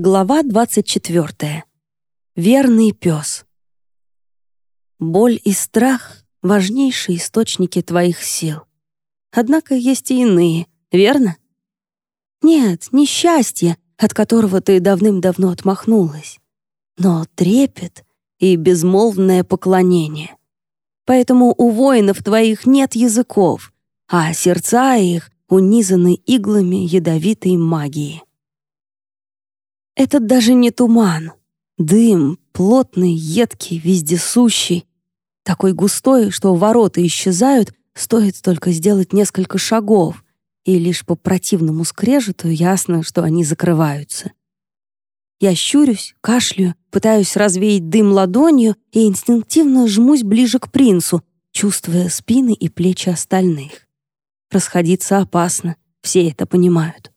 Глава 24. Верный пес. Боль и страх — важнейшие источники твоих сил. Однако есть и иные, верно? Нет, не счастье, от которого ты давным-давно отмахнулась, но трепет и безмолвное поклонение. Поэтому у воинов твоих нет языков, а сердца их унизаны иглами ядовитой магии. Это даже не туман. Дым, плотный, едкий, вездесущий. Такой густой, что ворота исчезают, стоит только сделать несколько шагов, и лишь по противному скрежету ясно, что они закрываются. Я щурюсь, кашляю, пытаюсь развеять дым ладонью и инстинктивно жмусь ближе к принцу, чувствуя спины и плечи остальных. Расходиться опасно, все это понимают.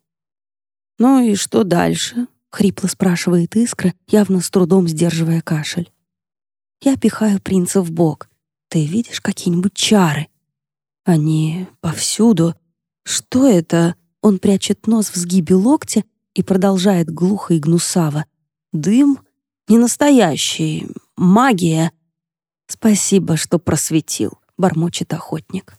«Ну и что дальше?» — хрипло спрашивает Искра, явно с трудом сдерживая кашель. Я пихаю принца в бок. «Ты видишь какие-нибудь чары?» «Они повсюду. Что это?» Он прячет нос в сгибе локтя и продолжает глухо и гнусаво. «Дым? Не настоящий. Магия!» «Спасибо, что просветил», — бормочет охотник.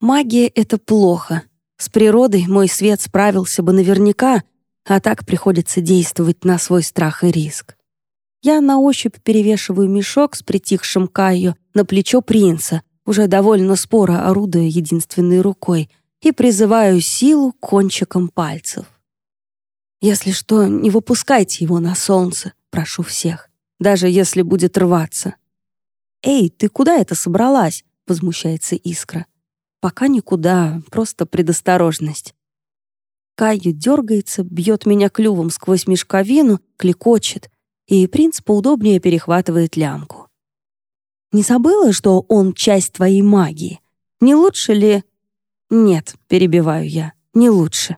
«Магия — это плохо. С природой мой свет справился бы наверняка, а так приходится действовать на свой страх и риск. Я на ощупь перевешиваю мешок с притихшим Кайо на плечо принца, уже довольно споро орудуя единственной рукой, и призываю силу кончиком пальцев. «Если что, не выпускайте его на солнце, прошу всех, даже если будет рваться». «Эй, ты куда это собралась?» — возмущается Искра. «Пока никуда, просто предосторожность. Каю дергается, бьет меня клювом сквозь мешковину, клекочет, и принц поудобнее перехватывает лямку. «Не забыла, что он часть твоей магии? Не лучше ли...» «Нет», — перебиваю я, — «не лучше».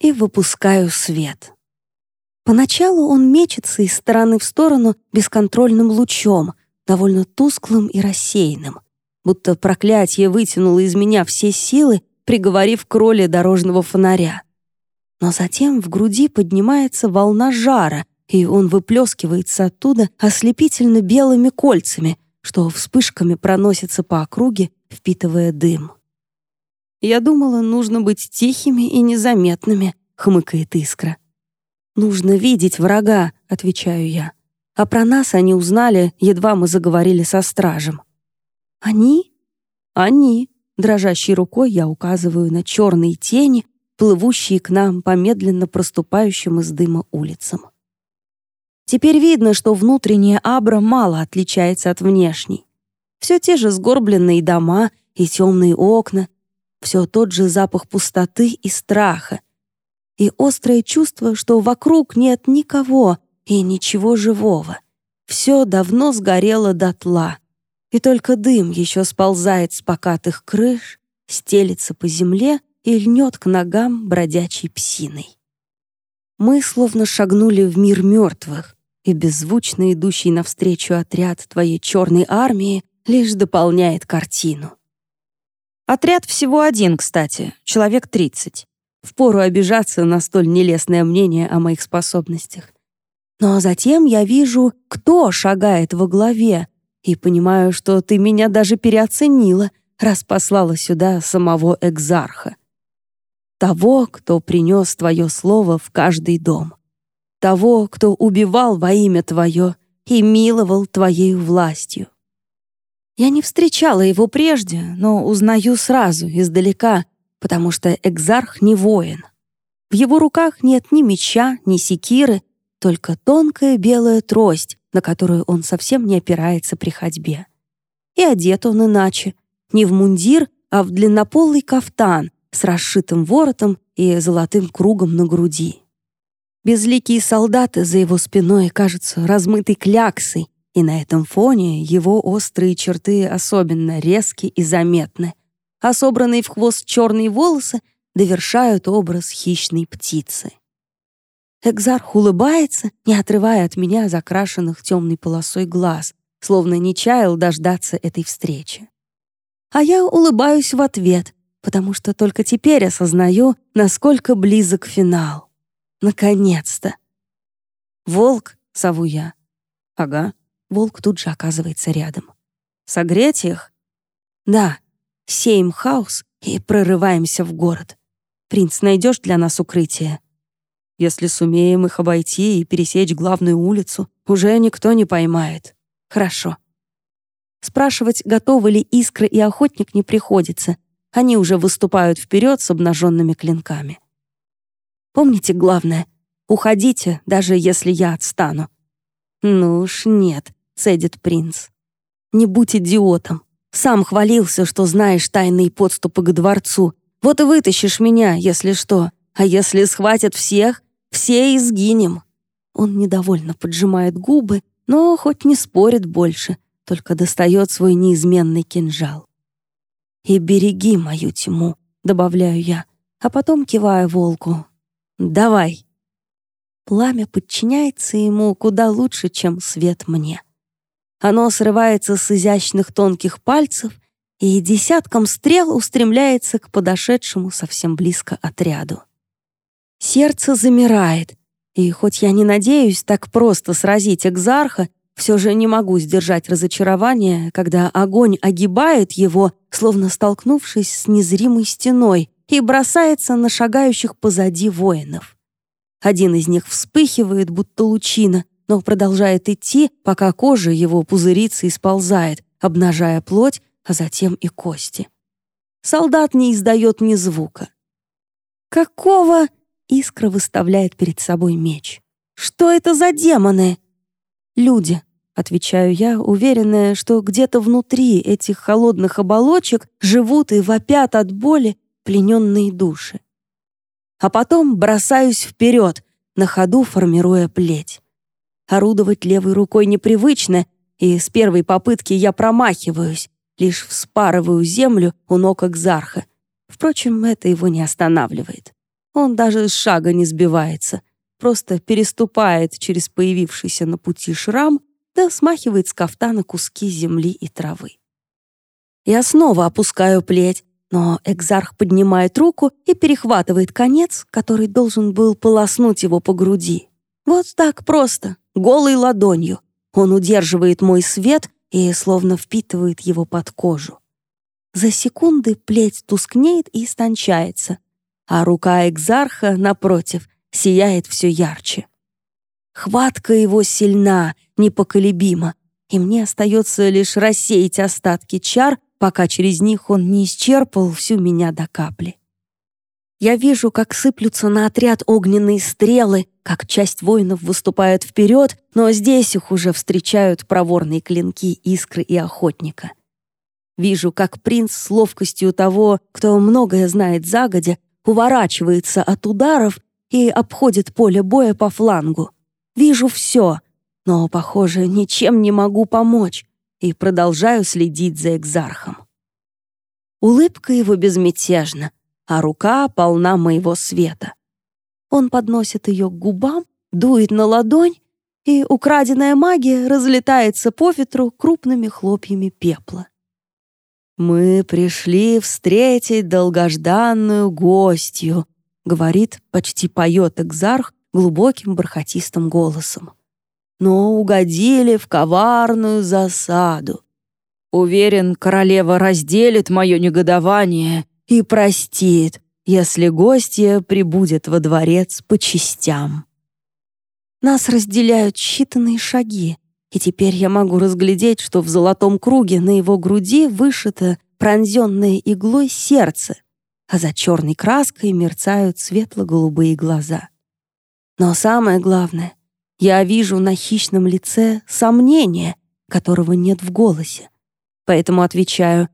И выпускаю свет. Поначалу он мечется из стороны в сторону бесконтрольным лучом, довольно тусклым и рассеянным, будто проклятие вытянуло из меня все силы приговорив к роли дорожного фонаря. Но затем в груди поднимается волна жара, и он выплескивается оттуда ослепительно белыми кольцами, что вспышками проносится по округе, впитывая дым. «Я думала, нужно быть тихими и незаметными», — хмыкает искра. «Нужно видеть врага», — отвечаю я. «А про нас они узнали, едва мы заговорили со стражем». «Они?» «Они», Дрожащей рукой я указываю на черные тени, плывущие к нам по медленно проступающим из дыма улицам. Теперь видно, что внутренняя Абра мало отличается от внешней. Все те же сгорбленные дома и темные окна, все тот же запах пустоты и страха, и острое чувство, что вокруг нет никого и ничего живого. Все давно сгорело дотла и только дым еще сползает с покатых крыш, стелится по земле и льнет к ногам бродячей псиной. Мы словно шагнули в мир мертвых, и беззвучно идущий навстречу отряд твоей черной армии лишь дополняет картину. Отряд всего один, кстати, человек тридцать. Впору обижаться на столь нелестное мнение о моих способностях. Но затем я вижу, кто шагает во главе, и понимаю, что ты меня даже переоценила, раз послала сюда самого экзарха. Того, кто принес твое слово в каждый дом. Того, кто убивал во имя твое и миловал твоей властью. Я не встречала его прежде, но узнаю сразу, издалека, потому что экзарх не воин. В его руках нет ни меча, ни секиры, только тонкая белая трость, на которую он совсем не опирается при ходьбе. И одет он иначе, не в мундир, а в длиннополый кафтан с расшитым воротом и золотым кругом на груди. Безликие солдаты за его спиной кажутся размытой кляксой, и на этом фоне его острые черты особенно резки и заметны, а собранные в хвост черные волосы довершают образ хищной птицы. Экзарх улыбается, не отрывая от меня закрашенных темной полосой глаз, словно не чаял дождаться этой встречи. А я улыбаюсь в ответ, потому что только теперь осознаю, насколько близок финал. Наконец-то! «Волк!» — зову я. «Ага». Волк тут же оказывается рядом. «Согреть их?» «Да. Сеем хаос и прорываемся в город. Принц, найдешь для нас укрытие?» «Если сумеем их обойти и пересечь главную улицу, уже никто не поймает. Хорошо». Спрашивать, готовы ли искры и охотник, не приходится. Они уже выступают вперед с обнаженными клинками. Помните главное — уходите, даже если я отстану. «Ну уж нет», — цедит принц. «Не будь идиотом. Сам хвалился, что знаешь тайные подступы к дворцу. Вот и вытащишь меня, если что. А если схватят всех, все изгинем». Он недовольно поджимает губы, но хоть не спорит больше, только достает свой неизменный кинжал. «И береги мою тьму», — добавляю я, а потом киваю волку. «Давай». Пламя подчиняется ему куда лучше, чем свет мне. Оно срывается с изящных тонких пальцев и десятком стрел устремляется к подошедшему совсем близко отряду. Сердце замирает, и хоть я не надеюсь так просто сразить экзарха, все же не могу сдержать разочарование, когда огонь огибает его, словно столкнувшись с незримой стеной, и бросается на шагающих позади воинов. Один из них вспыхивает, будто лучина, но продолжает идти, пока кожа его пузырится и сползает, обнажая плоть, а затем и кости. Солдат не издает ни звука. «Какого?» — Искра выставляет перед собой меч. «Что это за демоны?» «Люди», — отвечаю я, уверенная, что где-то внутри этих холодных оболочек живут и вопят от боли плененные души а потом бросаюсь вперед, на ходу формируя плеть. Орудовать левой рукой непривычно, и с первой попытки я промахиваюсь, лишь вспарываю землю у ног Экзарха. Впрочем, это его не останавливает. Он даже с шага не сбивается, просто переступает через появившийся на пути шрам да смахивает с кафтана куски земли и травы. Я снова опускаю плеть, но экзарх поднимает руку и перехватывает конец, который должен был полоснуть его по груди. Вот так просто, голой ладонью. Он удерживает мой свет и словно впитывает его под кожу. За секунды плеть тускнеет и истончается, а рука экзарха, напротив, сияет все ярче. Хватка его сильна, непоколебима, и мне остается лишь рассеять остатки чар, пока через них он не исчерпал всю меня до капли. Я вижу, как сыплются на отряд огненные стрелы, как часть воинов выступает вперед, но здесь их уже встречают проворные клинки искры и охотника. Вижу, как принц с ловкостью того, кто многое знает загодя, уворачивается от ударов и обходит поле боя по флангу. Вижу все, но, похоже, ничем не могу помочь и продолжаю следить за экзархом. Улыбка его безмятежна, а рука полна моего света. Он подносит ее к губам, дует на ладонь, и украденная магия разлетается по ветру крупными хлопьями пепла. «Мы пришли встретить долгожданную гостью», — говорит, почти поет Экзарх глубоким бархатистым голосом но угодили в коварную засаду. Уверен, королева разделит мое негодование и простит, если гостья прибудет во дворец по частям. Нас разделяют считанные шаги, и теперь я могу разглядеть, что в золотом круге на его груди вышито пронзенное иглой сердце, а за черной краской мерцают светло-голубые глаза. Но самое главное, я вижу на хищном лице сомнение, которого нет в голосе. Поэтому отвечаю,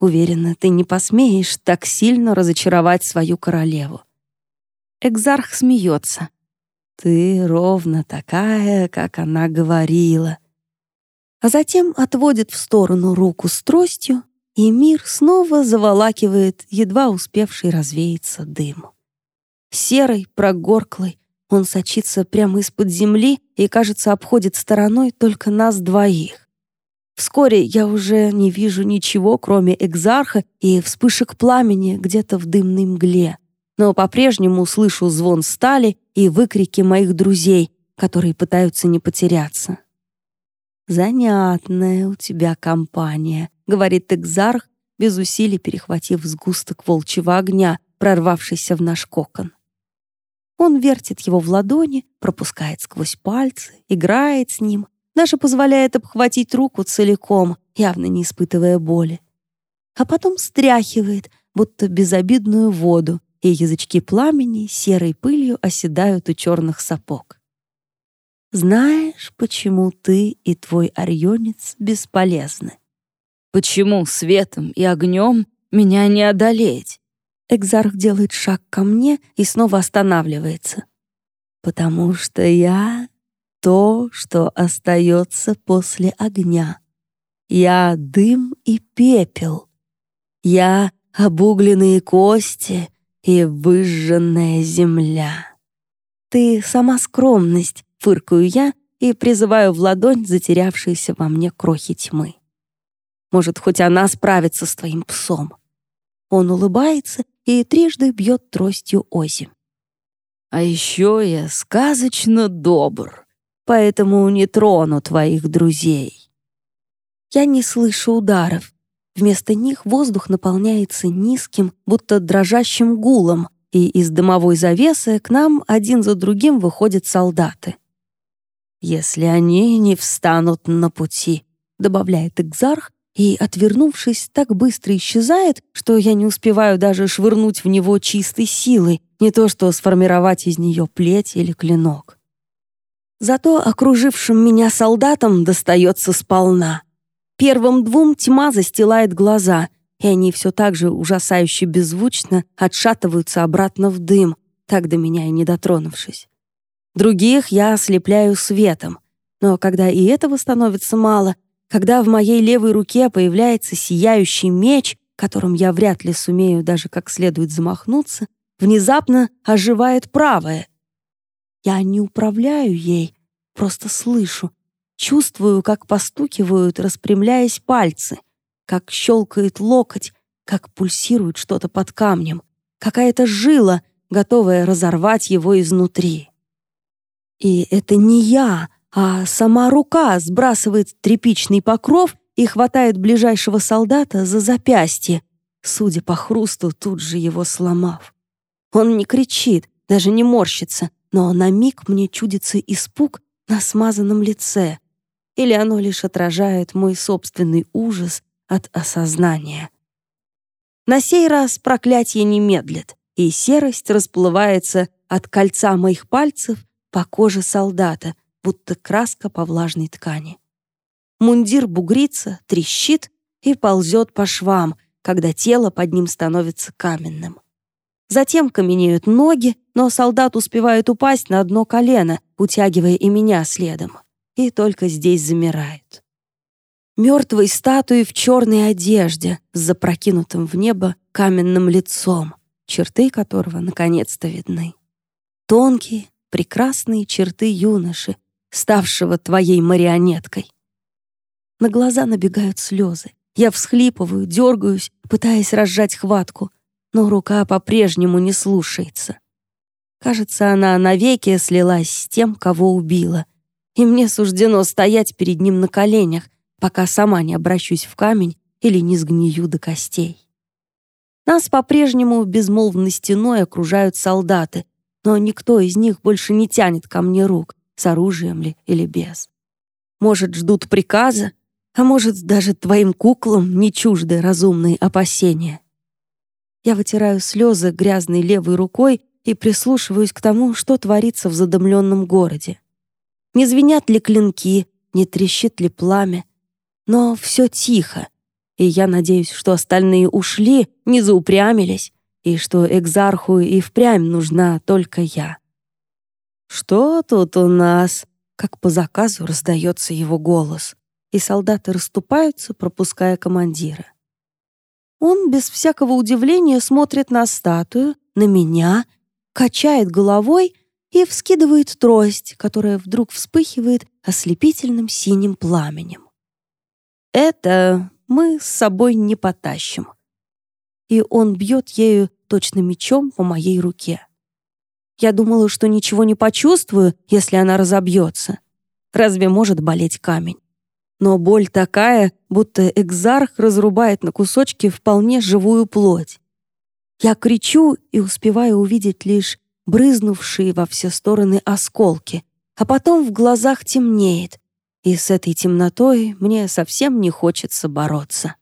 уверена, ты не посмеешь так сильно разочаровать свою королеву. Экзарх смеется. Ты ровно такая, как она говорила. А затем отводит в сторону руку с тростью, и мир снова заволакивает едва успевший развеяться дым. Серый, прогорклый, он сочится прямо из-под земли и, кажется, обходит стороной только нас двоих. Вскоре я уже не вижу ничего, кроме экзарха и вспышек пламени где-то в дымной мгле. Но по-прежнему слышу звон стали и выкрики моих друзей, которые пытаются не потеряться. «Занятная у тебя компания», — говорит Экзарх, без усилий перехватив сгусток волчьего огня, прорвавшийся в наш кокон. Он вертит его в ладони, пропускает сквозь пальцы, играет с ним, даже позволяет обхватить руку целиком, явно не испытывая боли. А потом стряхивает, будто безобидную воду, и язычки пламени серой пылью оседают у черных сапог. Знаешь, почему ты и твой орионец бесполезны? Почему светом и огнем меня не одолеть? Экзарх делает шаг ко мне и снова останавливается. Потому что я то, что остается после огня. Я дым и пепел. Я обугленные кости и выжженная земля. Ты сама скромность, фыркаю я и призываю в ладонь затерявшиеся во мне крохи тьмы. Может, хоть она справится с твоим псом. Он улыбается и трижды бьет тростью Ози. А еще я сказочно добр, поэтому не трону твоих друзей. Я не слышу ударов. Вместо них воздух наполняется низким, будто дрожащим гулом, и из дымовой завесы к нам один за другим выходят солдаты. «Если они не встанут на пути», — добавляет Экзарх, и, отвернувшись, так быстро исчезает, что я не успеваю даже швырнуть в него чистой силой, не то что сформировать из нее плеть или клинок. Зато окружившим меня солдатам достается сполна. Первым двум тьма застилает глаза, и они все так же ужасающе беззвучно отшатываются обратно в дым, так до меня и не дотронувшись. Других я ослепляю светом, но когда и этого становится мало, когда в моей левой руке появляется сияющий меч, которым я вряд ли сумею даже как следует замахнуться, внезапно оживает правая, я не управляю ей, просто слышу, чувствую, как постукивают, распрямляясь пальцы, как щелкает локоть, как пульсирует что-то под камнем, какая-то жила, готовая разорвать его изнутри. И это не я, а сама рука сбрасывает тряпичный покров и хватает ближайшего солдата за запястье, судя по хрусту, тут же его сломав. Он не кричит, даже не морщится, но на миг мне чудится испуг на смазанном лице, или оно лишь отражает мой собственный ужас от осознания. На сей раз проклятие не медлит, и серость расплывается от кольца моих пальцев по коже солдата, будто краска по влажной ткани. Мундир бугрится, трещит и ползет по швам, когда тело под ним становится каменным. Затем каменеют ноги, но солдат успевает упасть на одно колено, утягивая и меня следом. И только здесь замирает. Мертвой статуей в черной одежде с запрокинутым в небо каменным лицом, черты которого наконец-то видны. Тонкие, прекрасные черты юноши, ставшего твоей марионеткой. На глаза набегают слезы. Я всхлипываю, дергаюсь, пытаясь разжать хватку — но рука по-прежнему не слушается. Кажется, она навеки слилась с тем, кого убила, и мне суждено стоять перед ним на коленях, пока сама не обращусь в камень или не сгнию до костей. Нас по-прежнему безмолвной стеной окружают солдаты, но никто из них больше не тянет ко мне рук, с оружием ли или без. Может, ждут приказа, а может, даже твоим куклам не чужды разумные опасения. Я вытираю слезы грязной левой рукой и прислушиваюсь к тому, что творится в задымленном городе. Не звенят ли клинки, не трещит ли пламя. Но все тихо, и я надеюсь, что остальные ушли, не заупрямились, и что экзарху и впрямь нужна только я. «Что тут у нас?» Как по заказу раздается его голос, и солдаты расступаются, пропуская командира. Он без всякого удивления смотрит на статую, на меня, качает головой и вскидывает трость, которая вдруг вспыхивает ослепительным синим пламенем. Это мы с собой не потащим. И он бьет ею точно мечом по моей руке. Я думала, что ничего не почувствую, если она разобьется. Разве может болеть камень? Но боль такая, будто экзарх разрубает на кусочки вполне живую плоть. Я кричу и успеваю увидеть лишь брызнувшие во все стороны осколки, а потом в глазах темнеет, и с этой темнотой мне совсем не хочется бороться.